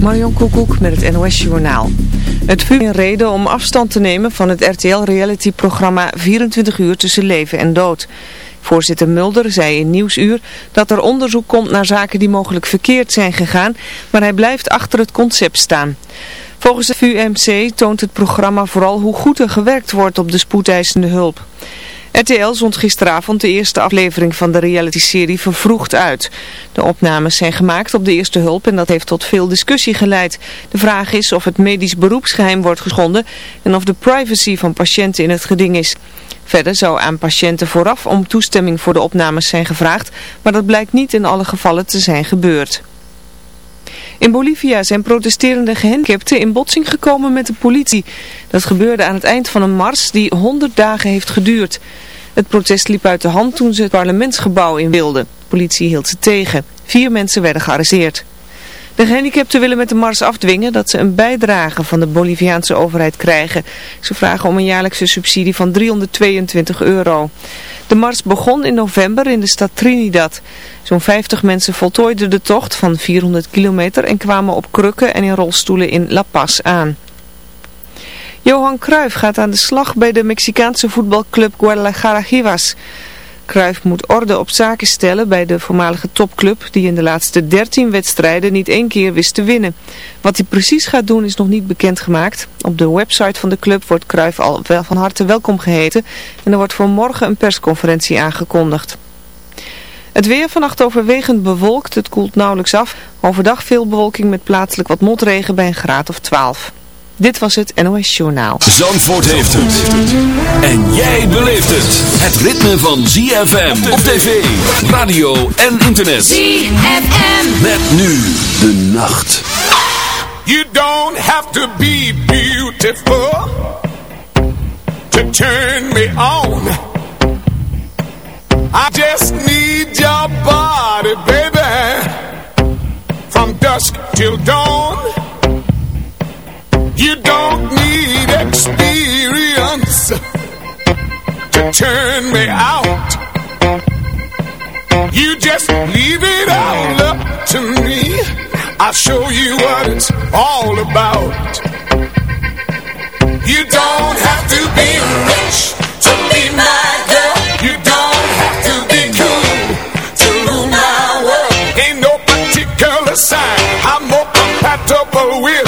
Marion Koekoek met het NOS Journaal. Het vuur een reden om afstand te nemen van het RTL-reality-programma 24 uur tussen leven en dood. Voorzitter Mulder zei in Nieuwsuur dat er onderzoek komt naar zaken die mogelijk verkeerd zijn gegaan, maar hij blijft achter het concept staan. Volgens het VUMC toont het programma vooral hoe goed er gewerkt wordt op de spoedeisende hulp. RTL zond gisteravond de eerste aflevering van de reality-serie vervroegd uit. De opnames zijn gemaakt op de eerste hulp en dat heeft tot veel discussie geleid. De vraag is of het medisch beroepsgeheim wordt geschonden en of de privacy van patiënten in het geding is. Verder zou aan patiënten vooraf om toestemming voor de opnames zijn gevraagd, maar dat blijkt niet in alle gevallen te zijn gebeurd. In Bolivia zijn protesterende gehandicapten in botsing gekomen met de politie. Dat gebeurde aan het eind van een mars die 100 dagen heeft geduurd. Het protest liep uit de hand toen ze het parlementsgebouw in wilden. De politie hield ze tegen. Vier mensen werden gearresteerd. De gehandicapten willen met de mars afdwingen dat ze een bijdrage van de Boliviaanse overheid krijgen. Ze vragen om een jaarlijkse subsidie van 322 euro. De mars begon in november in de stad Trinidad. Zo'n 50 mensen voltooiden de tocht van 400 kilometer en kwamen op krukken en in rolstoelen in La Paz aan. Johan Cruijff gaat aan de slag bij de Mexicaanse voetbalclub Guadalajara Chivas. Cruijff moet orde op zaken stellen bij de voormalige topclub die in de laatste 13 wedstrijden niet één keer wist te winnen. Wat hij precies gaat doen is nog niet bekendgemaakt. Op de website van de club wordt Cruijff al wel van harte welkom geheten en er wordt voor morgen een persconferentie aangekondigd. Het weer vannacht overwegend bewolkt, het koelt nauwelijks af. Overdag veel bewolking met plaatselijk wat motregen bij een graad of 12. Dit was het NOS Journaal. Zandvoort heeft het. En jij beleeft het. Het ritme van ZFM op tv, radio en internet. ZFM. Met nu de nacht. You don't have to be beautiful to turn me on. I just need your body, baby. From dusk till dawn. You don't need experience to turn me out. You just leave it all up to me. I'll show you what it's all about. You don't have to be rich to be my girl. You don't have to be cool to rule my world. Ain't no particular sign I'm more compatible with.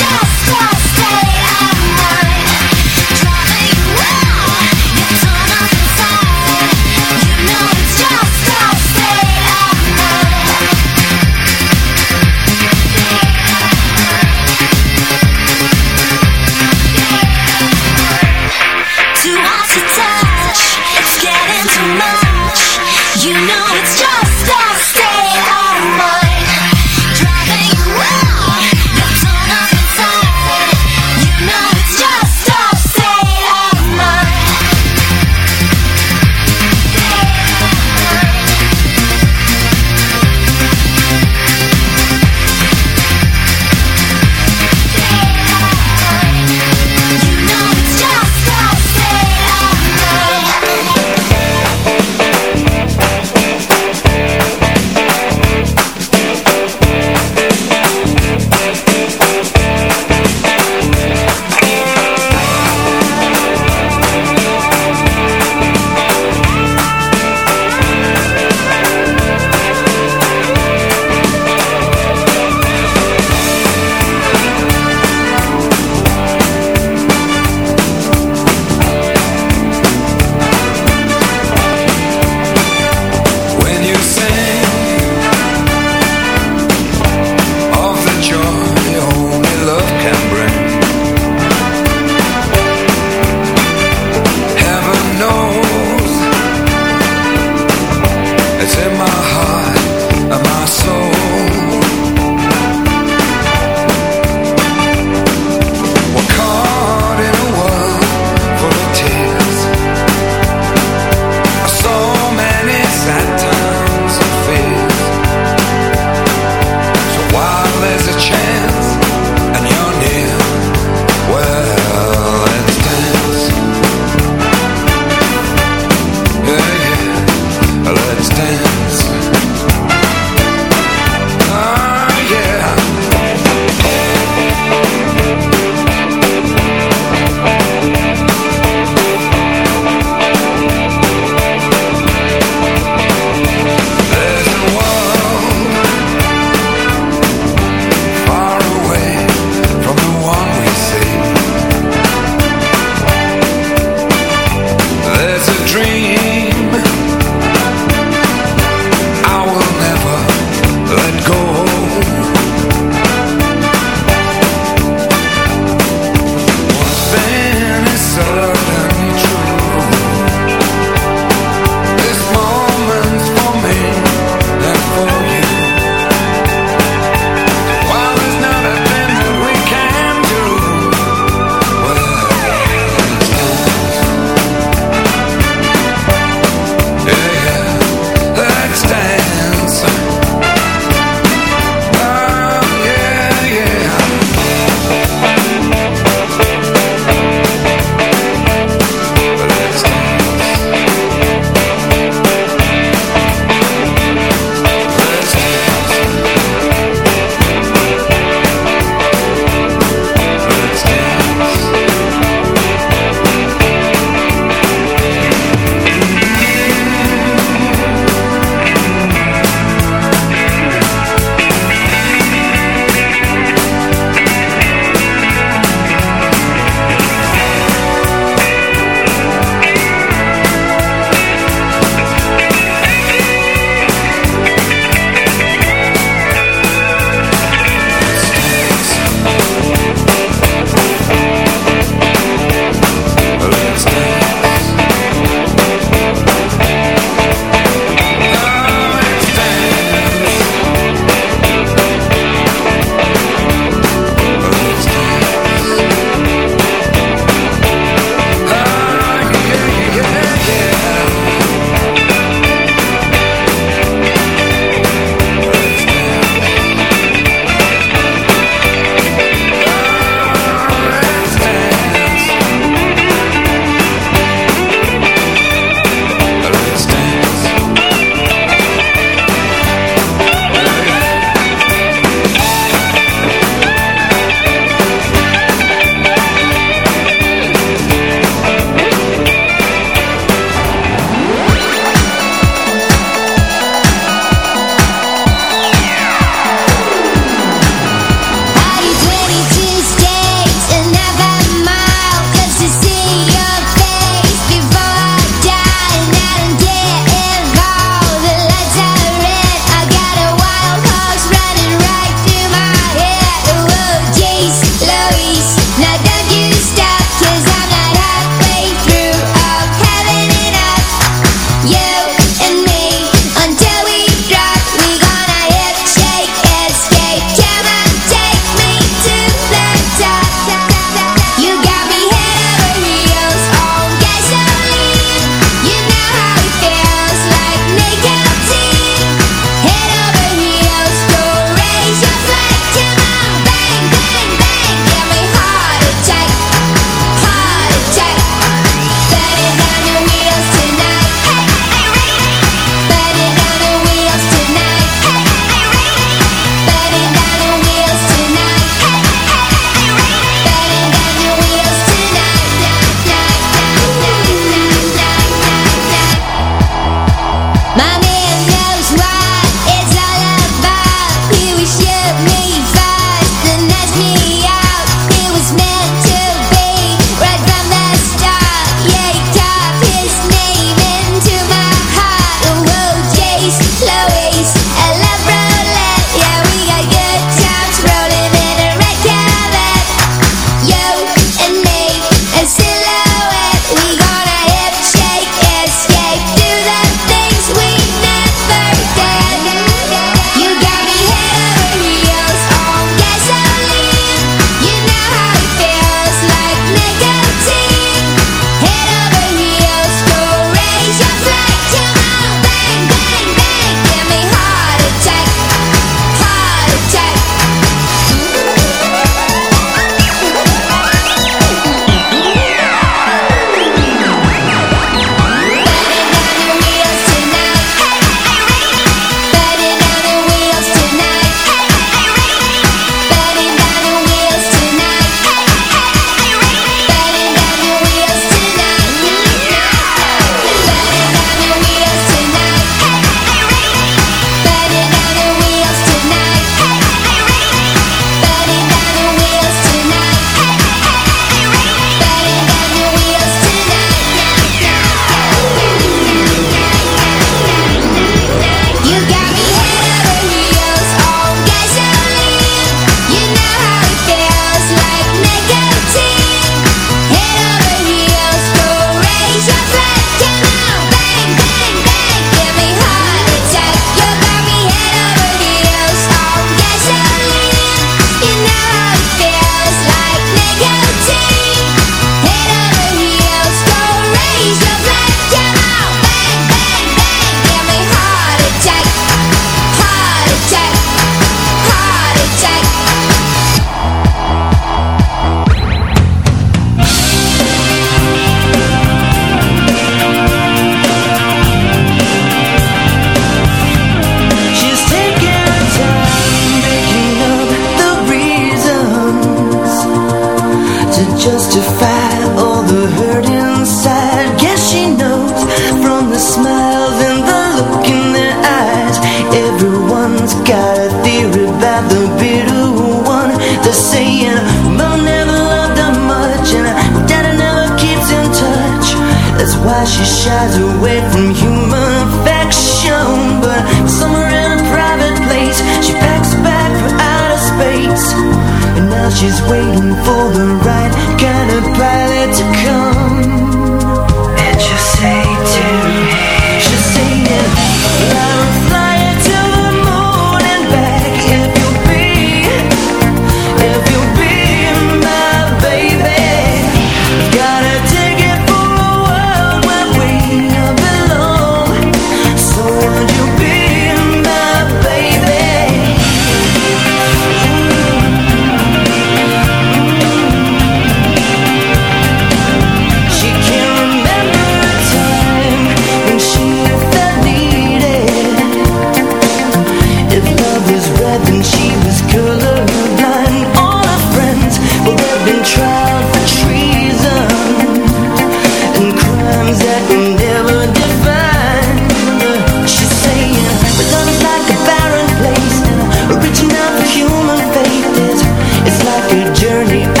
a journey.